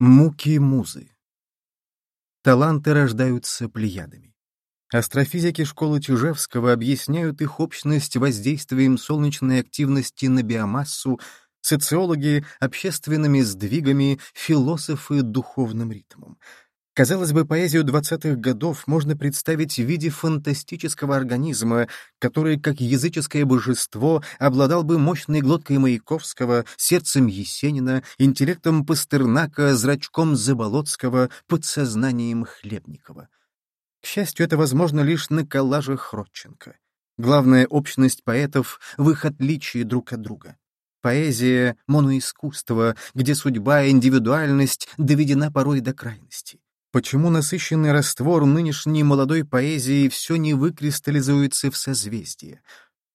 Муки музы. Таланты рождаются плеядами. Астрофизики школы Чижевского объясняют их общность воздействием солнечной активности на биомассу, социологи — общественными сдвигами, философы — духовным ритмом. Казалось бы, поэзию двадцатых годов можно представить в виде фантастического организма, который, как языческое божество, обладал бы мощной глоткой Маяковского, сердцем Есенина, интеллектом Пастернака, зрачком Заболоцкого, подсознанием Хлебникова. К счастью, это возможно лишь на коллажах Родченко. Главная общность поэтов в их отличии друг от друга. Поэзия — моноискусство, где судьба и индивидуальность доведена порой до крайности. Почему насыщенный раствор нынешней молодой поэзии все не выкристаллизуется в созвездие?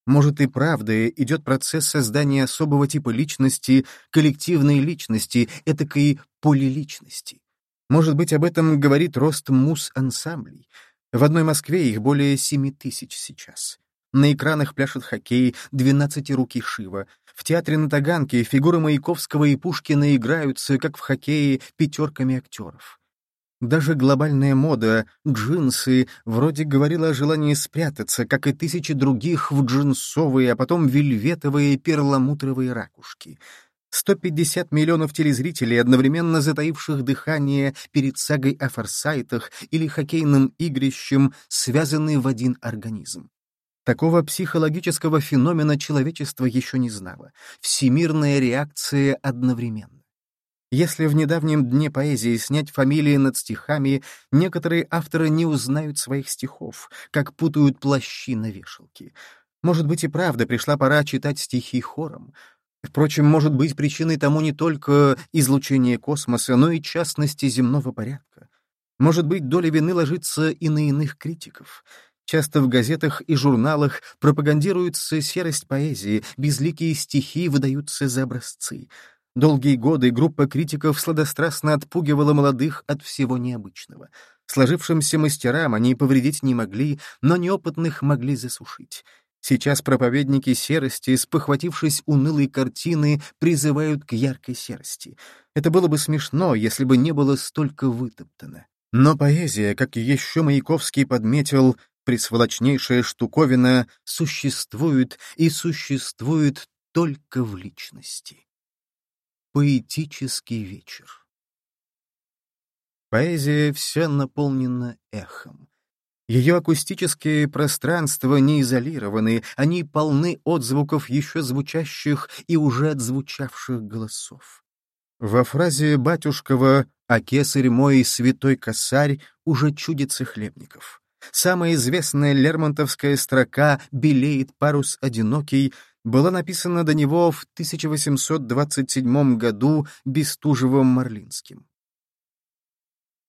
Может и правда идет процесс создания особого типа личности, коллективной личности, этакой полиличности. Может быть, об этом говорит рост мус-ансамблей. В одной Москве их более семи тысяч сейчас. На экранах пляшет хоккей, двенадцатирукий Шива. В театре на Таганке фигуры Маяковского и Пушкина играются, как в хоккее, пятерками актеров. Даже глобальная мода, джинсы, вроде говорила о желании спрятаться, как и тысячи других, в джинсовые, а потом вельветовые перламутровые ракушки. 150 миллионов телезрителей, одновременно затаивших дыхание перед сагой о форсайтах или хоккейным игрищем, связаны в один организм. Такого психологического феномена человечество еще не знало. Всемирная реакция одновременно. Если в недавнем дне поэзии снять фамилии над стихами, некоторые авторы не узнают своих стихов, как путают плащи на вешалке. Может быть и правда пришла пора читать стихи хором. Впрочем, может быть причиной тому не только излучение космоса, но и частности земного порядка. Может быть, доля вины ложится и на иных критиков. Часто в газетах и журналах пропагандируется серость поэзии, безликие стихи выдаются за образцы — Долгие годы группа критиков сладострастно отпугивала молодых от всего необычного. Сложившимся мастерам они повредить не могли, но неопытных могли засушить. Сейчас проповедники серости, спохватившись унылой картины, призывают к яркой серости. Это было бы смешно, если бы не было столько вытоптано. Но поэзия, как еще Маяковский подметил, присволочнейшая штуковина, существует и существует только в личности. Поэтический вечер. Поэзия вся наполнена эхом. Ее акустические пространства не изолированы, они полны отзвуков еще звучащих и уже отзвучавших голосов. Во фразе Батюшкова «А кесарь мой, святой косарь» уже чудится хлебников. Самая известная лермонтовская строка «Белеет парус одинокий» была написана до него в 1827 году Бестужевым-Марлинским.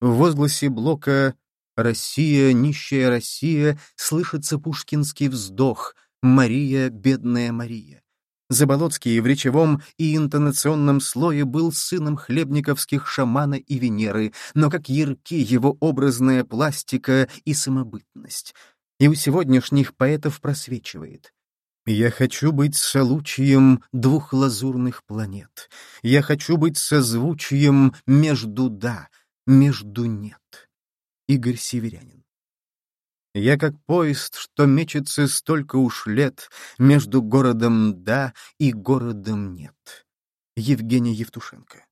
В возгласе Блока «Россия, нищая Россия» слышится пушкинский вздох «Мария, бедная Мария». Заболоцкий в речевом и интонационном слое был сыном хлебниковских шамана и Венеры, но как ярки его образная пластика и самобытность. И у сегодняшних поэтов просвечивает. Я хочу быть солучием двух лазурных планет. Я хочу быть созвучием между «да», между «нет». Игорь Северянин. Я как поезд, что мечется столько уж лет между городом «да» и городом «нет». Евгений Евтушенко.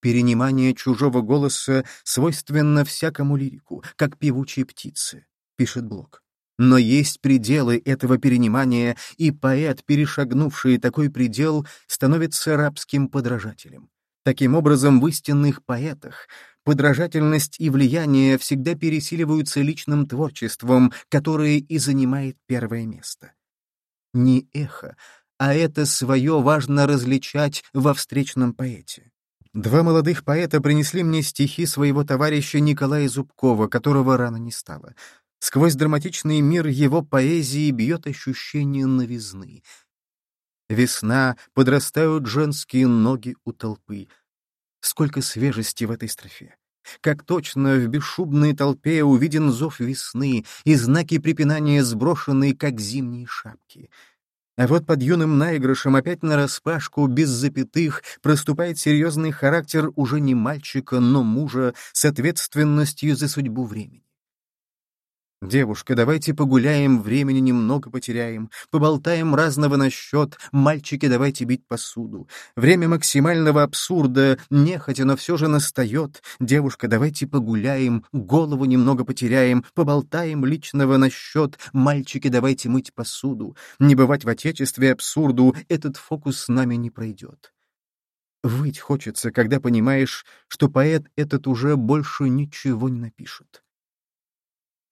Перенимание чужого голоса свойственно всякому лирику, как певучей птице, пишет Блок. Но есть пределы этого перенимания, и поэт, перешагнувший такой предел, становится рабским подражателем. Таким образом, в истинных поэтах подражательность и влияние всегда пересиливаются личным творчеством, которое и занимает первое место. Не эхо, а это свое важно различать во встречном поэте. Два молодых поэта принесли мне стихи своего товарища Николая Зубкова, которого рано не стало. Сквозь драматичный мир его поэзии бьет ощущение новизны. Весна, подрастают женские ноги у толпы. Сколько свежести в этой строфе! Как точно в бесшубной толпе увиден зов весны и знаки препинания сброшенные, как зимние шапки. А вот под юным наигрышем опять нараспашку, без запятых, проступает серьезный характер уже не мальчика, но мужа с ответственностью за судьбу времени. «Девушка, давайте погуляем, времени немного потеряем, поболтаем разного насчет, мальчики, давайте бить посуду. Время максимального абсурда, нехотя, но все же настает. Девушка, давайте погуляем, голову немного потеряем, поболтаем личного насчет, мальчики, давайте мыть посуду. Не бывать в отечестве абсурду, этот фокус с нами не пройдет». Выть хочется, когда понимаешь, что поэт этот уже больше ничего не напишет.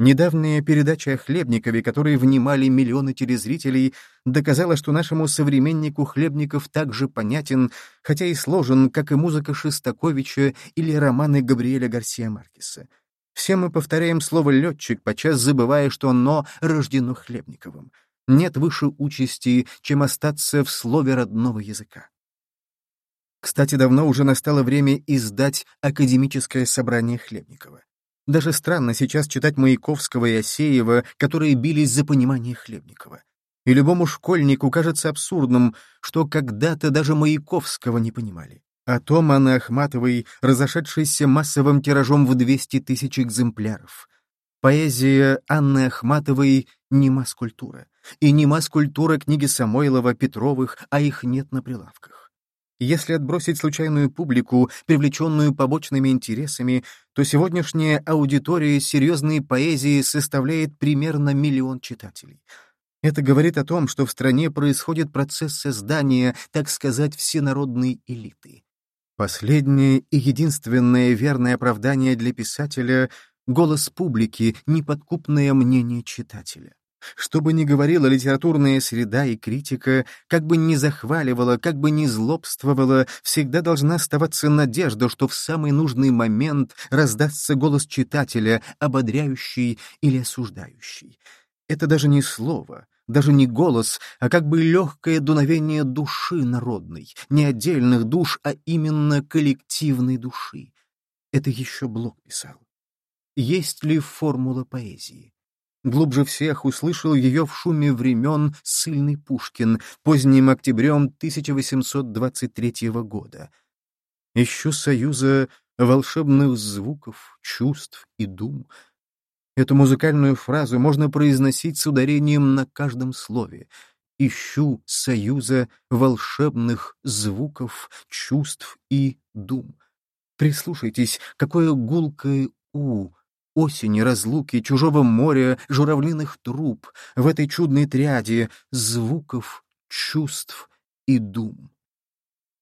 Недавняя передача о Хлебникове, которой внимали миллионы телезрителей, доказала, что нашему современнику Хлебников также понятен, хотя и сложен, как и музыка Шестаковича или романы Габриэля Гарсия Маркеса. Все мы повторяем слово «летчик», подчас забывая, что оно рождено Хлебниковым. Нет выше участи, чем остаться в слове родного языка. Кстати, давно уже настало время издать академическое собрание Хлебникова. Даже странно сейчас читать Маяковского и Осеева, которые бились за понимание Хлебникова. И любому школьнику кажется абсурдным, что когда-то даже Маяковского не понимали. А том Анны Ахматовой, разошедшейся массовым тиражом в 200 тысяч экземпляров. Поэзия Анны Ахматовой — не масс-культура. И не масс-культура книги Самойлова, Петровых, а их нет на прилавках. Если отбросить случайную публику, привлеченную побочными интересами, то сегодняшняя аудитория серьезной поэзии составляет примерно миллион читателей. Это говорит о том, что в стране происходит процесс создания, так сказать, всенародной элиты. Последнее и единственное верное оправдание для писателя — голос публики, неподкупное мнение читателя. Что бы ни говорила литературная среда и критика, как бы ни захваливала, как бы ни злобствовала, всегда должна оставаться надежда, что в самый нужный момент раздастся голос читателя, ободряющий или осуждающий. Это даже не слово, даже не голос, а как бы легкое дуновение души народной, не отдельных душ, а именно коллективной души. Это еще Блок писал. Есть ли формула поэзии? Глубже всех услышал ее в шуме времен сильный Пушкин поздним октябрем 1823 года. Ищу союза волшебных звуков, чувств и дум. Эту музыкальную фразу можно произносить с ударением на каждом слове. Ищу союза волшебных звуков, чувств и дум. Прислушайтесь, какое гулкое «у» осени, разлуки, чужого моря, журавлиных труб, в этой чудной триаде звуков, чувств и дум.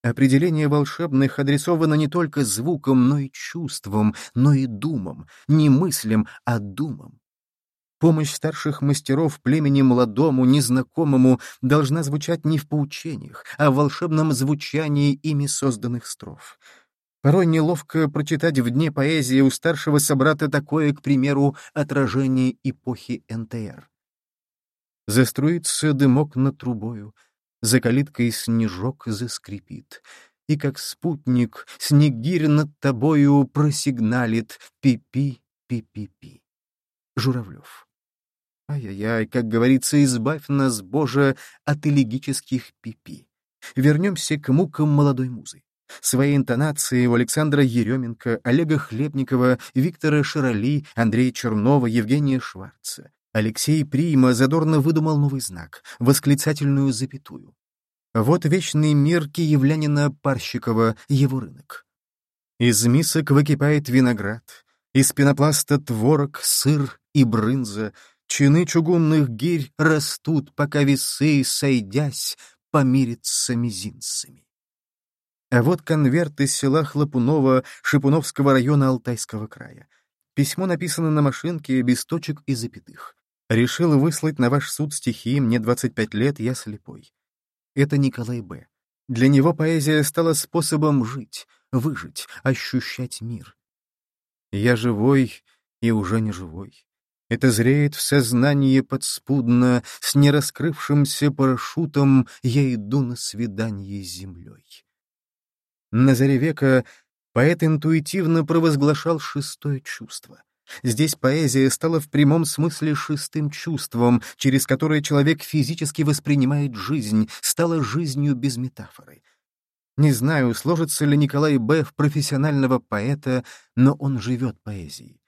Определение волшебных адресовано не только звуком, но и чувством, но и думом, не мыслям, а думам. Помощь старших мастеров племени молодому, незнакомому должна звучать не в поучениях, а в волшебном звучании ими созданных строф. Порой неловко прочитать в дне поэзии у старшего собрата такое, к примеру, отражение эпохи НТР. Заструится дымок над трубою, за калиткой снежок заскрипит, и как спутник снегирь над тобою просигналит «пи-пи, пи-пи-пи». Журавлев. Ай-яй-яй, как говорится, избавь нас, Боже, от элегических пипи. Вернемся к мукам молодой музы. Свои интонации у Александра Еременко, Олега Хлебникова, Виктора Широли, Андрея Чернова, Евгения Шварца. Алексей Прима задорно выдумал новый знак — восклицательную запятую. Вот вечный мир киевлянина Парщикова, его рынок. Из мисок выкипает виноград, из пенопласта творог, сыр и брынза, чины чугунных гирь растут, пока весы, сойдясь, помирятся мизинцами. А вот конверт из села Хлопунова Шипуновского района Алтайского края. Письмо написано на машинке, без точек и запятых. Решил выслать на ваш суд стихи, мне 25 лет, я слепой. Это Николай Б. Для него поэзия стала способом жить, выжить, ощущать мир. Я живой и уже не живой. Это зреет в сознании подспудно, с нераскрывшимся парашютом я иду на свидание с землей. На заре века поэт интуитивно провозглашал шестое чувство. Здесь поэзия стала в прямом смысле шестым чувством, через которое человек физически воспринимает жизнь, стала жизнью без метафоры. Не знаю, сложится ли Николай Б. в профессионального поэта, но он живет поэзией.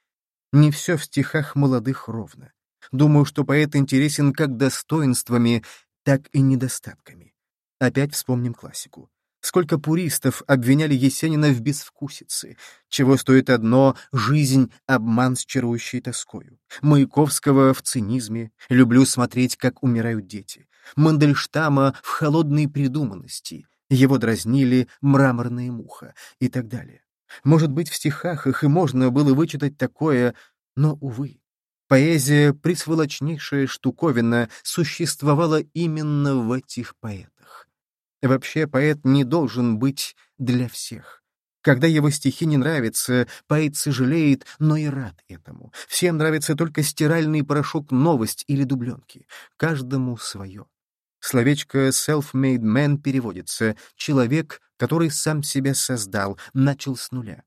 Не все в стихах молодых ровно. Думаю, что поэт интересен как достоинствами, так и недостатками. Опять вспомним классику. Сколько пуристов обвиняли Есенина в безвкусице, чего стоит одно — жизнь, обман с чарующей тоскою. Маяковского в цинизме, люблю смотреть, как умирают дети. Мандельштама в холодной придуманности, его дразнили мраморная муха и так далее. Может быть, в стихах их и можно было вычитать такое, но, увы. Поэзия, присволочнейшая штуковина, существовала именно в этих поэтах. Вообще, поэт не должен быть для всех. Когда его стихи не нравятся, поэт сожалеет, но и рад этому. Всем нравится только стиральный порошок «Новость» или «Дубленки». Каждому свое. Словечко «self-made man» переводится «человек, который сам себя создал, начал с нуля».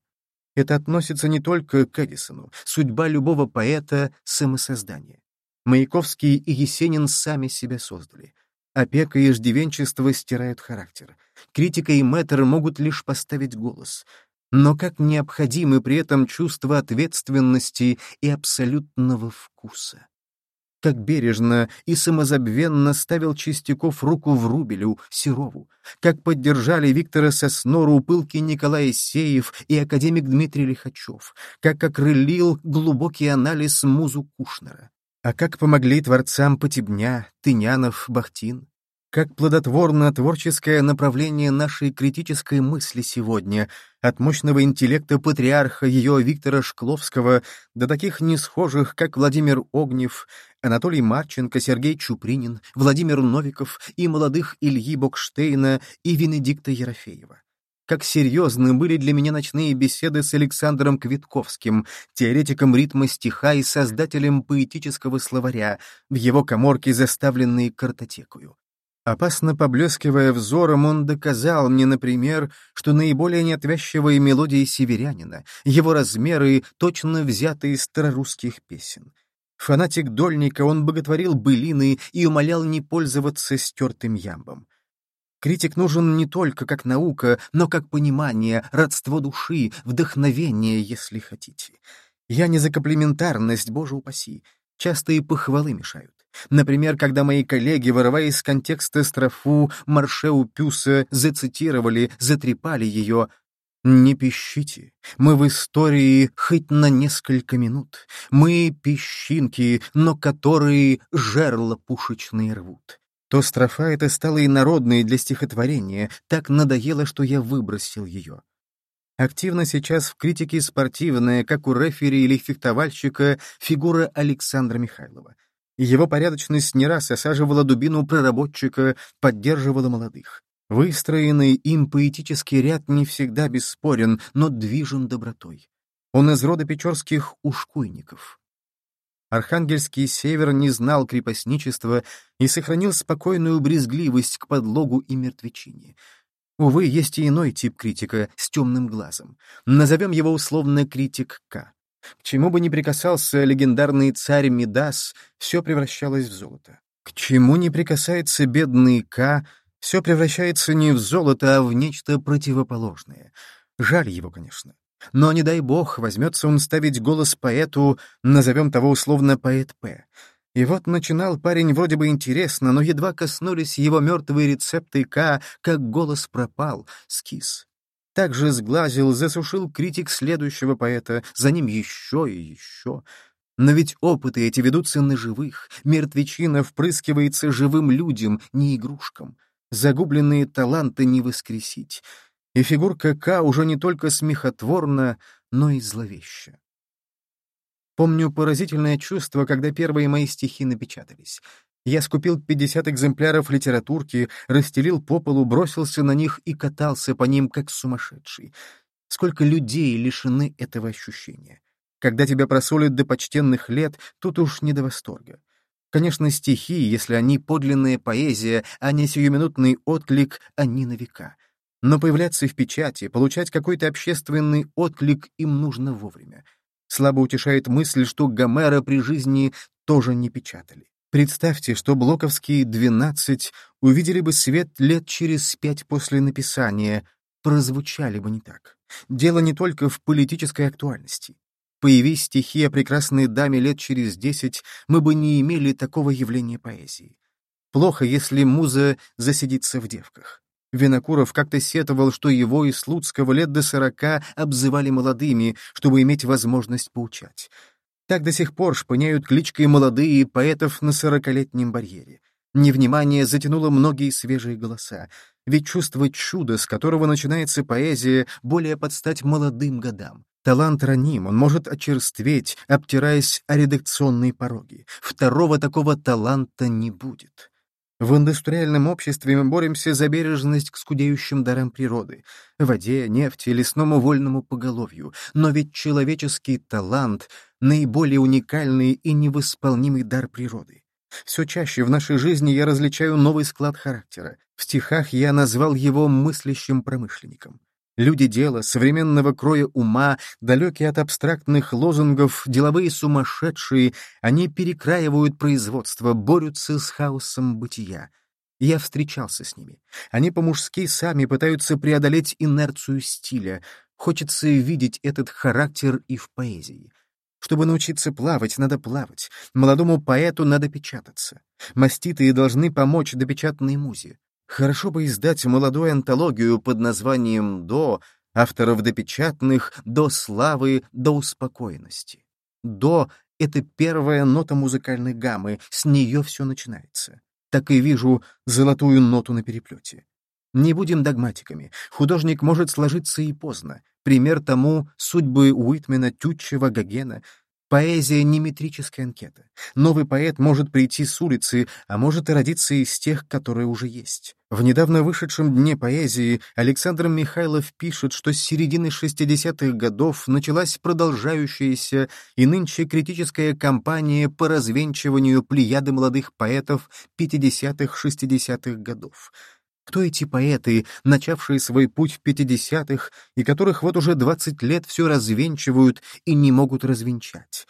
Это относится не только к Эдисону. Судьба любого поэта — самосоздание. Маяковский и Есенин сами себя создали. Опека и иждивенчество стирают характер. Критика и мэтр могут лишь поставить голос. Но как необходимы при этом чувство ответственности и абсолютного вкуса. Как бережно и самозабвенно ставил Чистяков руку в Рубелю, Серову. Как поддержали Виктора Соснору пылки Николай Сеев и академик Дмитрий Лихачев. Как окрылил глубокий анализ музу Кушнера. А как помогли творцам Потебня, Тынянов, Бахтин? Как плодотворно творческое направление нашей критической мысли сегодня, от мощного интеллекта патриарха ее Виктора Шкловского до таких несхожих, как Владимир Огнев, Анатолий Марченко, Сергей Чупринин, Владимир Новиков и молодых Ильи Бокштейна и Венедикта Ерофеева. Как серьезны были для меня ночные беседы с Александром Квитковским, теоретиком ритма стиха и создателем поэтического словаря, в его коморке, заставленной картотекою. Опасно поблескивая взором, он доказал мне, например, что наиболее неотвязчивые мелодии северянина, его размеры точно взяты из старорусских песен. Фанатик Дольника он боготворил былины и умолял не пользоваться стертым ямбом. Критик нужен не только как наука, но как понимание, родство души, вдохновение, если хотите. Я не за комплементарность, боже упаси. Часто и похвалы мешают. Например, когда мои коллеги, вырывая из контекста строфу Маршеу Пюса, зацитировали, затрепали ее «Не пищите, мы в истории хоть на несколько минут. Мы песчинки, но которые жерла пушечные рвут». То строфа эта стала и народной для стихотворения, так надоело, что я выбросил ее. Активно сейчас в критике спортивная, как у рефери или фехтовальщика, фигура Александра Михайлова. Его порядочность не раз осаживала дубину проработчика, поддерживала молодых. Выстроенный им поэтический ряд не всегда бесспорен, но движен добротой. Он из рода печорских ушкуйников. Архангельский север не знал крепостничества и сохранил спокойную брезгливость к подлогу и мертвечине. Увы, есть и иной тип критика с темным глазом. Назовем его условно критик К. К чему бы ни прикасался легендарный царь Мидас, все превращалось в золото. К чему не прикасается бедный К, все превращается не в золото, а в нечто противоположное. Жаль его, конечно. Но, не дай бог, возьмется он ставить голос поэту, назовем того условно поэт П. И вот начинал парень вроде бы интересно, но едва коснулись его мертвые рецепты К, как голос пропал, скис. Также сглазил, засушил критик следующего поэта, за ним еще и еще. Но ведь опыты эти ведутся на живых, мертвечина впрыскивается живым людям, не игрушкам. Загубленные таланты не воскресить. И фигурка К уже не только смехотворна, но и зловеща. Помню поразительное чувство, когда первые мои стихи напечатались. Я скупил 50 экземпляров литературки, расстелил по полу, бросился на них и катался по ним, как сумасшедший. Сколько людей лишены этого ощущения. Когда тебя просолят до почтенных лет, тут уж не до восторга. Конечно, стихи, если они подлинная поэзия, а не сиюминутный отклик, они на века. Но появляться в печати, получать какой-то общественный отклик им нужно вовремя. Слабо утешает мысль, что Гомера при жизни тоже не печатали. Представьте, что блоковские «12» увидели бы свет лет через пять после написания, прозвучали бы не так. Дело не только в политической актуальности. Появись стихи о прекрасной даме лет через десять, мы бы не имели такого явления поэзии. Плохо, если муза засидится в девках. Винокуров как-то сетовал, что его и Слуцкого лет до сорока обзывали молодыми, чтобы иметь возможность поучать. Так до сих пор шпыняют кличкой молодые поэтов на сорокалетнем барьере. Невнимание затянуло многие свежие голоса, ведь чувство чуда, с которого начинается поэзия, более подстать молодым годам. Талант раним, он может очерстветь, обтираясь о редакционные пороги. Второго такого таланта не будет. В индустриальном обществе мы боремся за бережность к скудеющим дарам природы — воде, нефти, лесному вольному поголовью. Но ведь человеческий талант — наиболее уникальный и невосполнимый дар природы. Все чаще в нашей жизни я различаю новый склад характера. В стихах я назвал его мыслящим промышленником. Люди дела, современного кроя ума, далекие от абстрактных лозунгов, деловые сумасшедшие, они перекраивают производство, борются с хаосом бытия. Я встречался с ними. Они по-мужски сами пытаются преодолеть инерцию стиля. Хочется видеть этот характер и в поэзии. Чтобы научиться плавать, надо плавать. Молодому поэту надо печататься. Маститые должны помочь допечатной музе. Хорошо бы издать молодую антологию под названием «До», авторов допечатных «До славы, до успокоенности». «До» — это первая нота музыкальной гаммы, с нее все начинается. Так и вижу золотую ноту на переплете. Не будем догматиками. Художник может сложиться и поздно. Пример тому — судьбы Уитмена, Тютчева, Гогена — Поэзия — не метрическая анкета. Новый поэт может прийти с улицы, а может и родиться из тех, которые уже есть. В недавно вышедшем Дне поэзии Александр Михайлов пишет, что с середины 60-х годов началась продолжающаяся и нынче критическая кампания по развенчиванию плеяды молодых поэтов 50-х-60-х годов. Кто эти поэты, начавшие свой путь в 50-х, и которых вот уже 20 лет все развенчивают и не могут развенчать?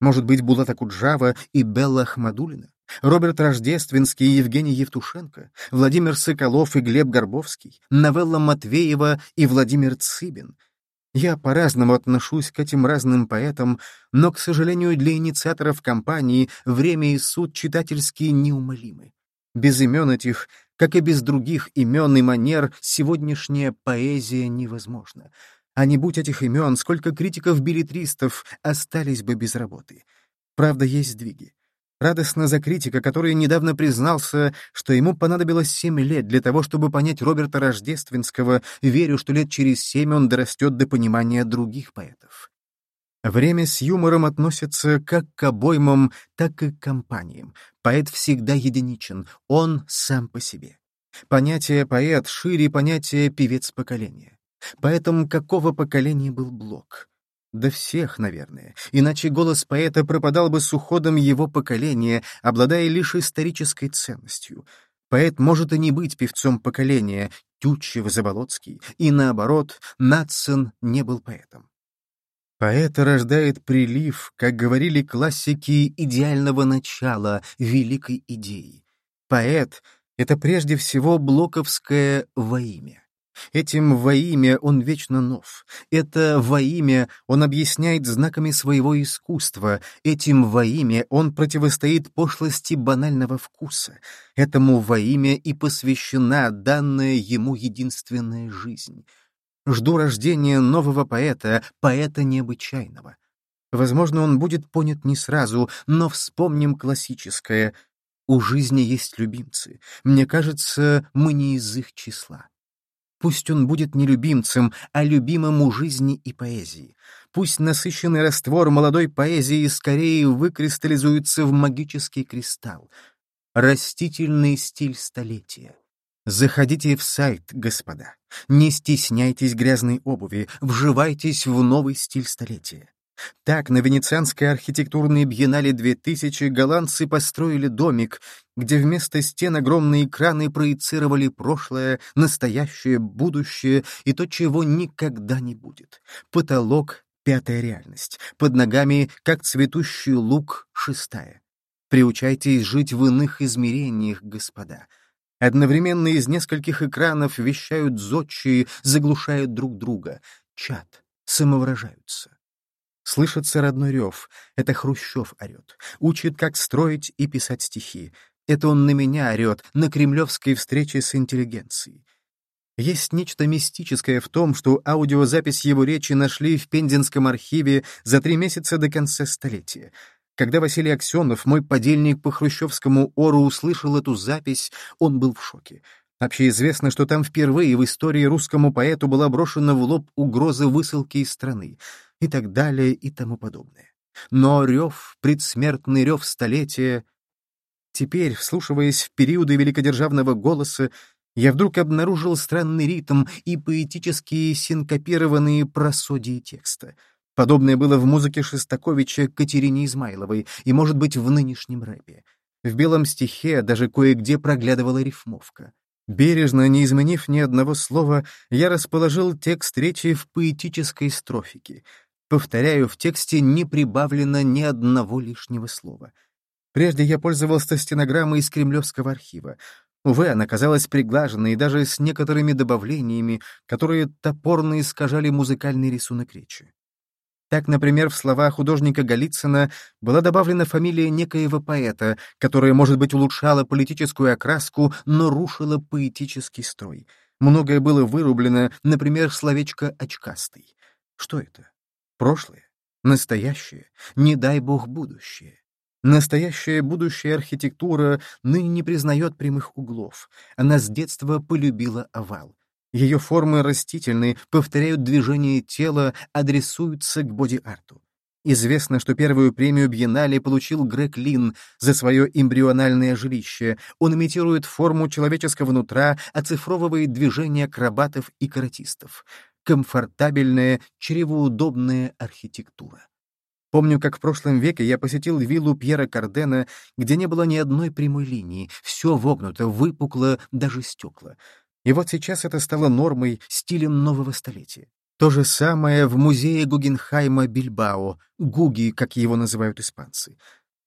Может быть, Булата Куджава и Белла Ахмадулина? Роберт Рождественский и Евгений Евтушенко, Владимир Соколов и Глеб Горбовский, Новелла Матвеева и Владимир Цыбин. Я по-разному отношусь к этим разным поэтам, но, к сожалению, для инициаторов кампании время и суд читательские неумолимы. Без имен этих как и без других имен и манер, сегодняшняя поэзия невозможна. А не будь этих имен, сколько критиков-билетристов остались бы без работы. Правда, есть сдвиги. Радостно за критика, который недавно признался, что ему понадобилось семь лет для того, чтобы понять Роберта Рождественского, верю, что лет через семь он дорастет до понимания других поэтов. Время с юмором относится как к обоймам, так и к компаниям. Поэт всегда единичен, он сам по себе. Понятие «поэт» шире понятия «певец поколения». Поэтому какого поколения был Блок? Да всех, наверное, иначе голос поэта пропадал бы с уходом его поколения, обладая лишь исторической ценностью. Поэт может и не быть певцом поколения, Тютчев, Заболоцкий, и наоборот, Натсон не был поэтом. Поэта рождает прилив, как говорили классики, идеального начала, великой идеи. Поэт — это прежде всего блоковское «во имя». Этим во имя он вечно нов. Это во имя он объясняет знаками своего искусства. Этим во имя он противостоит пошлости банального вкуса. Этому во имя и посвящена данная ему единственная жизнь. Жду рождения нового поэта, поэта необычайного. Возможно, он будет понят не сразу, но вспомним классическое. У жизни есть любимцы. Мне кажется, мы не из их числа. Пусть он будет не любимцем, а любимым у жизни и поэзии. Пусть насыщенный раствор молодой поэзии скорее выкристаллизуется в магический кристалл. Растительный стиль столетия. Заходите в сайт, господа. Не стесняйтесь грязной обуви, вживайтесь в новый стиль столетия. Так, на Венецианской архитектурной биеннале 2000 голландцы построили домик, где вместо стен огромные экраны проецировали прошлое, настоящее, будущее и то, чего никогда не будет. Потолок Пятая реальность. Под ногами, как цветущий лук, шестая. Приучайтесь жить в иных измерениях, господа. Одновременно из нескольких экранов вещают зодчие, заглушают друг друга. Чат, самовыражаются. Слышится родной рев. Это Хрущев орет. Учит, как строить и писать стихи. Это он на меня орет, на кремлевской встрече с интеллигенцией. Есть нечто мистическое в том, что аудиозапись его речи нашли в Пензенском архиве за три месяца до конца столетия. Когда Василий Аксенов, мой подельник по хрущевскому ору, услышал эту запись, он был в шоке. Общеизвестно, что там впервые в истории русскому поэту была брошена в лоб угроза высылки из страны и так далее и тому подобное. Но рев, предсмертный рев столетия... Теперь, вслушиваясь в периоды великодержавного голоса, я вдруг обнаружил странный ритм и поэтические синкопированные просодии текста. Подобное было в музыке Шестаковича Катерине Измайловой и, может быть, в нынешнем рэпе. В белом стихе даже кое-где проглядывала рифмовка. Бережно, не изменив ни одного слова, я расположил текст речи в поэтической строфике — Повторяю, в тексте не прибавлено ни одного лишнего слова. Прежде я пользовался стенограммой из Кремлевского архива. Увы, она казалась приглаженной даже с некоторыми добавлениями, которые топорно искажали музыкальный рисунок речи. Так, например, в слова художника Голицына была добавлена фамилия некоего поэта, которая, может быть, улучшала политическую окраску, но рушила поэтический строй. Многое было вырублено, например, словечко «очкастый». Что это? Прошлое, настоящее, не дай бог будущее. Настоящая будущая архитектура ныне не признает прямых углов. Она с детства полюбила овал. Ее формы растительные, повторяют движение тела, адресуются к боди-арту. Известно, что первую премию Бьеннале получил Грег Лин за свое эмбриональное жилище. Он имитирует форму человеческого нутра, оцифровывает движения акробатов и каратистов комфортабельная, чревоудобная архитектура. Помню, как в прошлом веке я посетил виллу Пьера Кардена, где не было ни одной прямой линии, все вогнуто, выпукло, даже стекла. И вот сейчас это стало нормой, стилем нового столетия. То же самое в музее Гугенхайма Бильбао, Гуги, как его называют испанцы.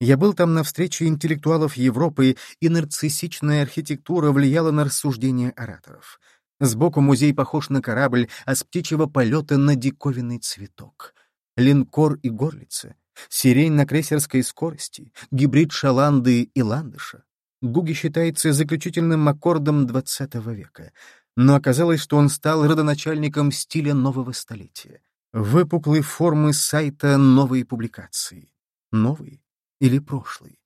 Я был там на встрече интеллектуалов Европы, и нарциссичная архитектура влияла на рассуждения ораторов — Сбоку музей похож на корабль, а с птичьего полета на диковинный цветок. Линкор и горлица, сирень на крейсерской скорости, гибрид шаланды и ландыша. Гуги считается заключительным аккордом XX века, но оказалось, что он стал родоначальником стиля нового столетия. Выпуклой формы сайта новой публикации. Новый или прошлый?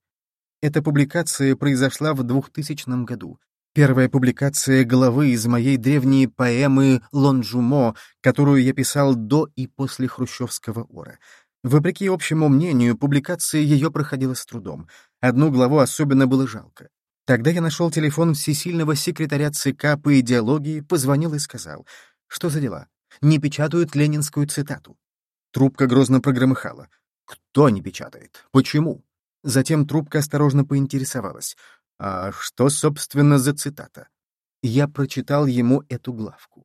Эта публикация произошла в 2000 году, Первая публикация главы из моей древней поэмы «Лонжумо», которую я писал до и после хрущевского ора. Вопреки общему мнению, публикация ее проходила с трудом. Одну главу особенно было жалко. Тогда я нашел телефон всесильного секретаря ЦК по идеологии, позвонил и сказал, что за дела? Не печатают ленинскую цитату. Трубка грозно прогромыхала. Кто не печатает? Почему? Затем трубка осторожно поинтересовалась. А что, собственно, за цитата? Я прочитал ему эту главку.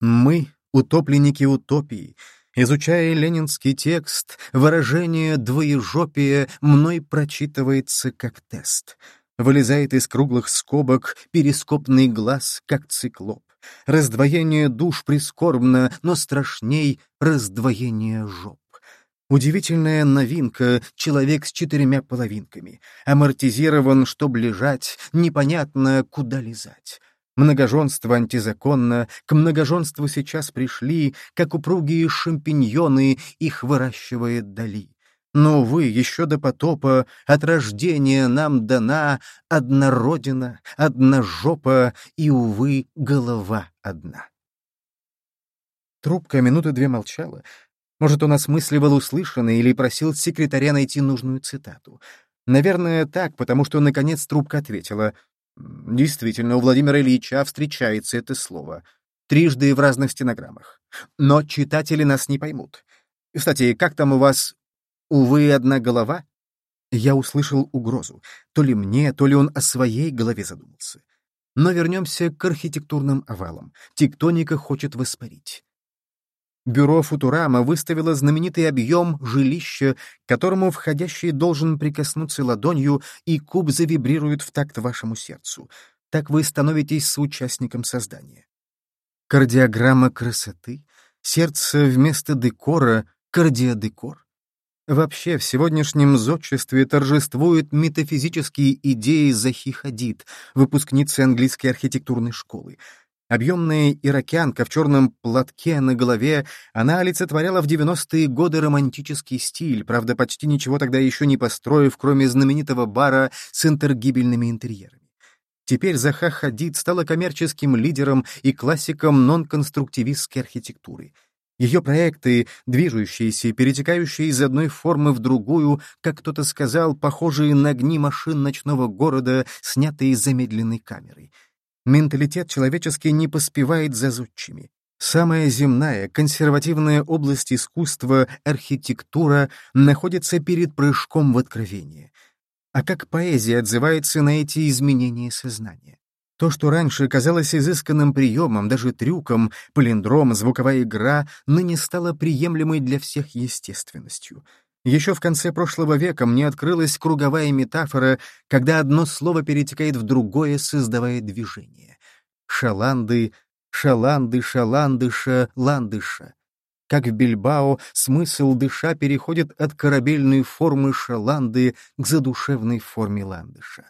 «Мы, утопленники утопии, изучая ленинский текст, выражение «двоежопие» мной прочитывается как тест. Вылезает из круглых скобок перископный глаз, как циклоп. Раздвоение душ прискорбно, но страшней раздвоение жоп. Удивительная новинка — человек с четырьмя половинками. Амортизирован, чтоб лежать, непонятно, куда лизать. Многоженство антизаконно, к многоженству сейчас пришли, как упругие шампиньоны, их выращивает Дали. Но, вы еще до потопа от рождения нам дана одна родина, одна жопа и, увы, голова одна. Трубка минуты две молчала, может, он осмысливал услышанное или просил секретаря найти нужную цитату. Наверное, так, потому что, наконец, трубка ответила. Действительно, у Владимира Ильича встречается это слово. Трижды в разных стенограммах. Но читатели нас не поймут. Кстати, как там у вас «Увы, одна голова»? Я услышал угрозу. То ли мне, то ли он о своей голове задумался. Но вернемся к архитектурным овалам. Тектоника хочет воспарить. Бюро Футурама выставило знаменитый объем жилища, к которому входящий должен прикоснуться ладонью, и куб завибрирует в такт вашему сердцу. Так вы становитесь соучастником создания. Кардиограмма красоты, сердце вместо декора — кардиодекор. Вообще, в сегодняшнем зодчестве торжествуют метафизические идеи Захи Хадид, выпускницы английской архитектурной школы. Объемная иракянка в черном платке на голове, она олицетворяла в 90-е годы романтический стиль, правда, почти ничего тогда еще не построив, кроме знаменитого бара с интергибельными интерьерами. Теперь Заха Хадид стала коммерческим лидером и классиком нон-конструктивистской архитектуры. Ее проекты, движущиеся и перетекающие из одной формы в другую, как кто-то сказал, похожие на огни машин ночного города, снятые замедленной камерой. Менталитет человеческий не поспевает за зодчими. Самая земная, консервативная область искусства, архитектура, находится перед прыжком в откровение — а как поэзия отзывается на эти изменения сознания. То, что раньше казалось изысканным приемом, даже трюком, палиндром, звуковая игра, ныне стало приемлемой для всех естественностью. Еще в конце прошлого века мне открылась круговая метафора, когда одно слово перетекает в другое, создавая движение. Шаланды, шаланды, шаландыша, ландыша. Как в Бильбао, смысл дыша переходит от корабельной формы шаланды к задушевной форме ландыша.